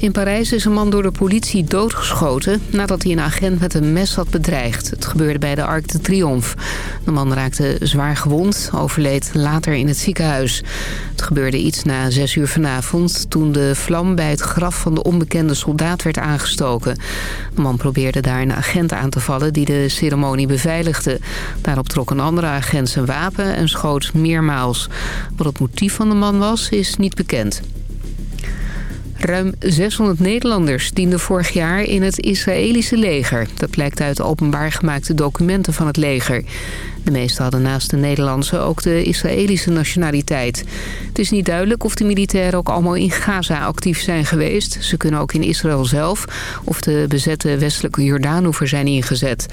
In Parijs is een man door de politie doodgeschoten... nadat hij een agent met een mes had bedreigd. Het gebeurde bij de Arc de Triomphe. De man raakte zwaar gewond, overleed later in het ziekenhuis. Het gebeurde iets na zes uur vanavond... toen de vlam bij het graf van de onbekende soldaat werd aangestoken. De man probeerde daar een agent aan te vallen die de ceremonie beveiligde. Daarop trok een andere agent zijn wapen en schoot meermaals. Wat het motief van de man was, is niet bekend. Ruim 600 Nederlanders dienden vorig jaar in het Israëlische leger. Dat blijkt uit openbaar gemaakte documenten van het leger. De meesten hadden naast de Nederlandse ook de Israëlische nationaliteit. Het is niet duidelijk of de militairen ook allemaal in Gaza actief zijn geweest. Ze kunnen ook in Israël zelf of de bezette westelijke Jordaanoever zijn ingezet.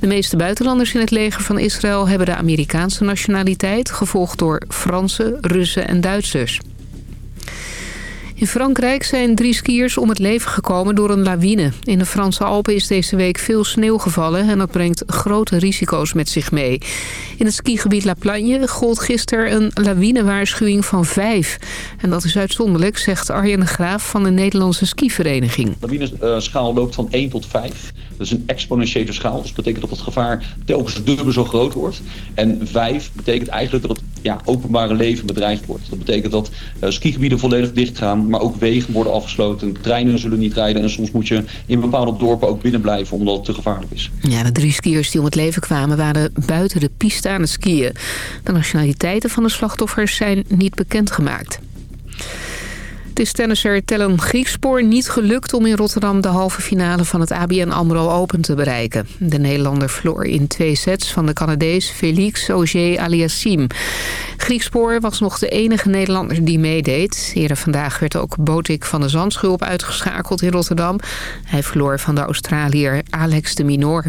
De meeste buitenlanders in het leger van Israël hebben de Amerikaanse nationaliteit... gevolgd door Fransen, Russen en Duitsers. In Frankrijk zijn drie skiers om het leven gekomen door een lawine. In de Franse Alpen is deze week veel sneeuw gevallen... en dat brengt grote risico's met zich mee. In het skigebied La Plagne gold gisteren een lawinewaarschuwing van vijf. En dat is uitzonderlijk, zegt Arjen Graaf van de Nederlandse skivereniging. De lawineschaal loopt van 1 tot 5. Dat is een exponentiële schaal. Dus dat betekent dat het gevaar telkens dubbel zo groot wordt. En 5 betekent eigenlijk dat het ja, openbare leven bedreigd wordt. Dat betekent dat uh, skigebieden volledig dicht gaan maar ook wegen worden afgesloten. Treinen zullen niet rijden en soms moet je in bepaalde dorpen ook binnen blijven omdat het te gevaarlijk is. Ja, de drie skiers die om het leven kwamen waren buiten de piste aan het skiën. De nationaliteiten van de slachtoffers zijn niet bekendgemaakt. Is tennisser Tellen Griekspoor niet gelukt om in Rotterdam de halve finale van het ABN AMRO Open te bereiken. De Nederlander verloor in twee sets van de Canadees Félix Auger-Aliassime. Griekspoor was nog de enige Nederlander die meedeed. Eerder vandaag werd ook Botik van de Zandschulp uitgeschakeld in Rotterdam. Hij verloor van de Australiër Alex de Minor.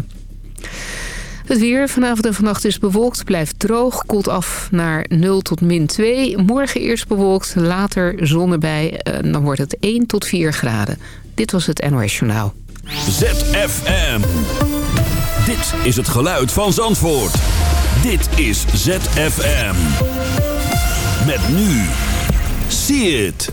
Het weer vanavond en vannacht is bewolkt, blijft droog, koelt af naar 0 tot min 2. Morgen eerst bewolkt, later zon erbij, en dan wordt het 1 tot 4 graden. Dit was het NOS Journaal. ZFM. Dit is het geluid van Zandvoort. Dit is ZFM. Met nu. See it.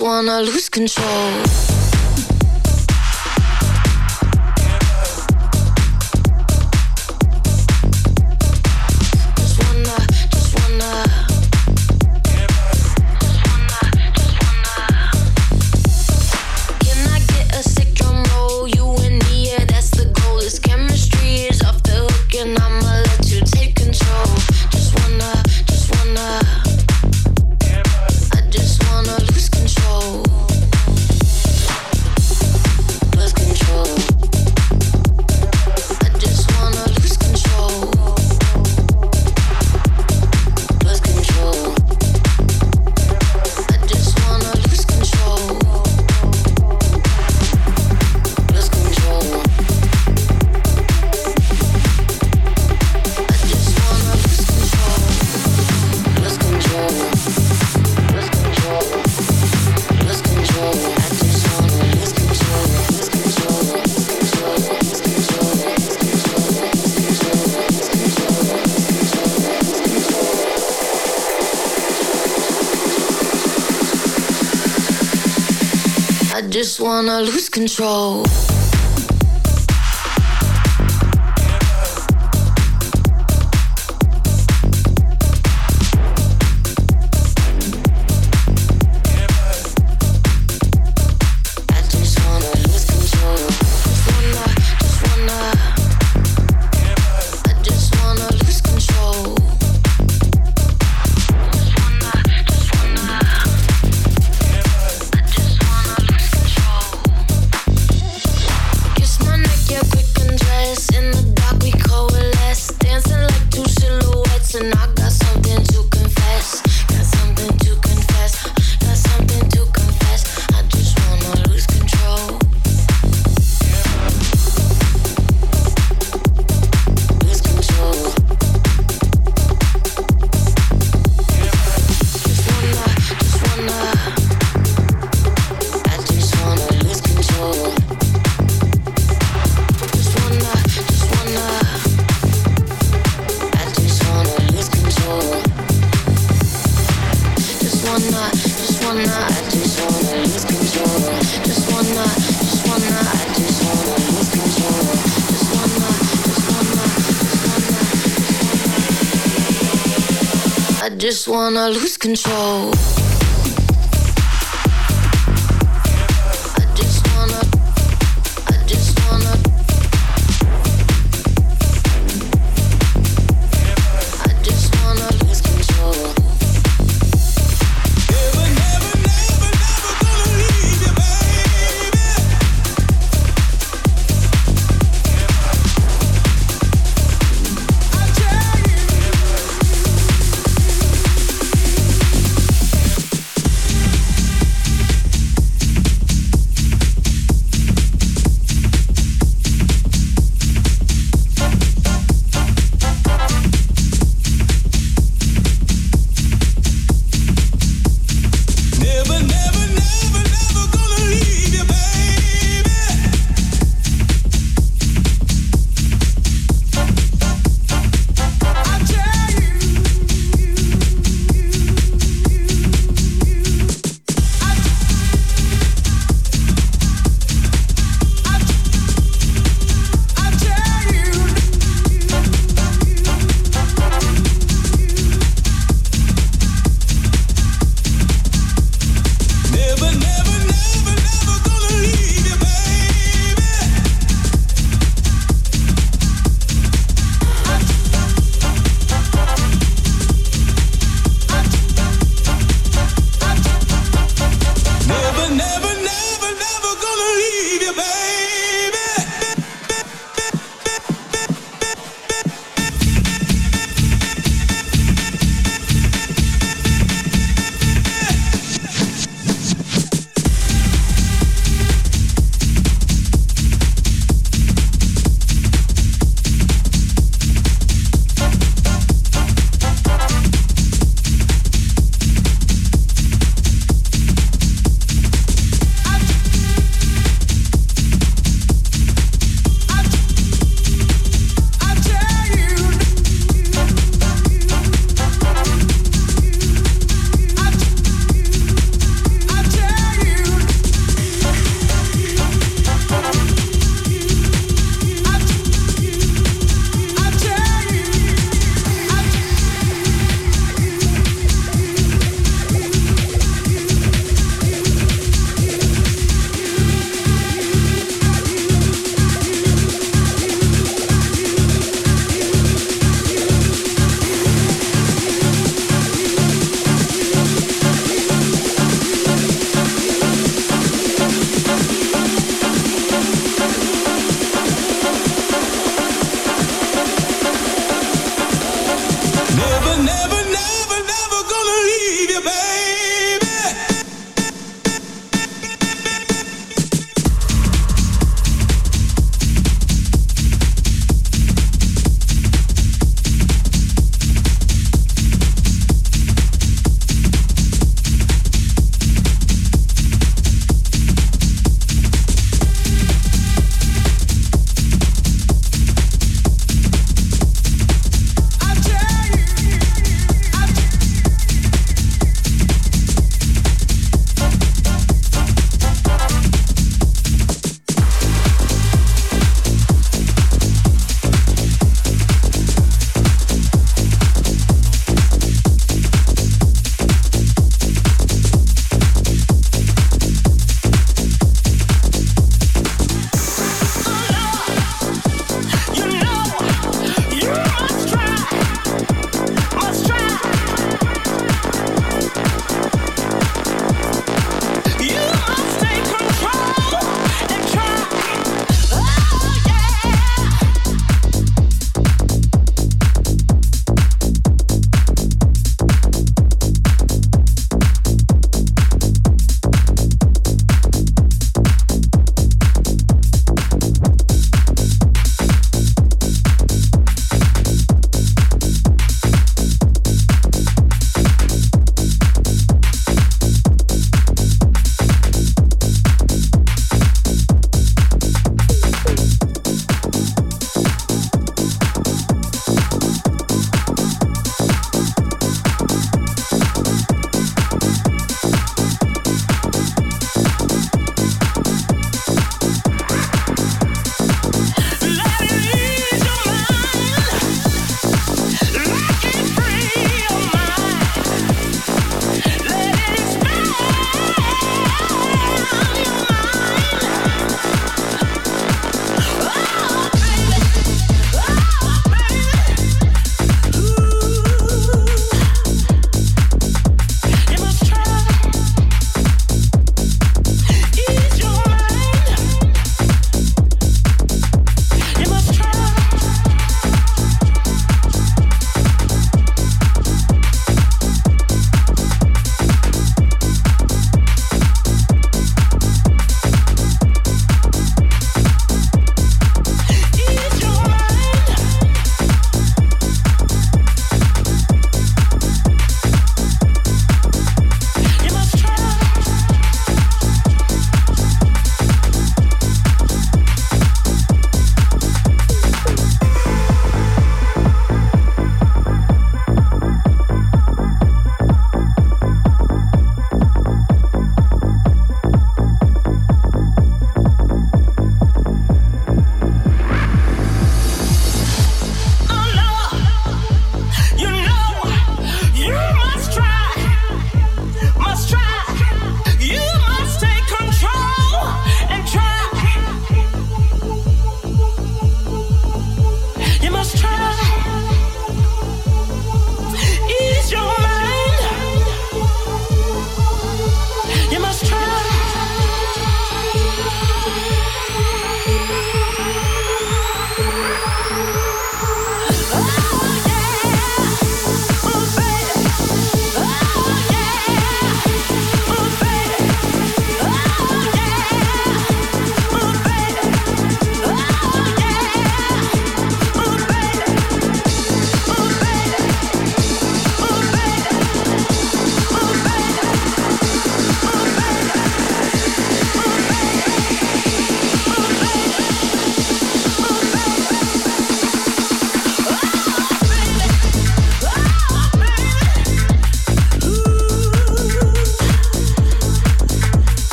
wanna lose control. Wanna lose control. Just wanna lose control.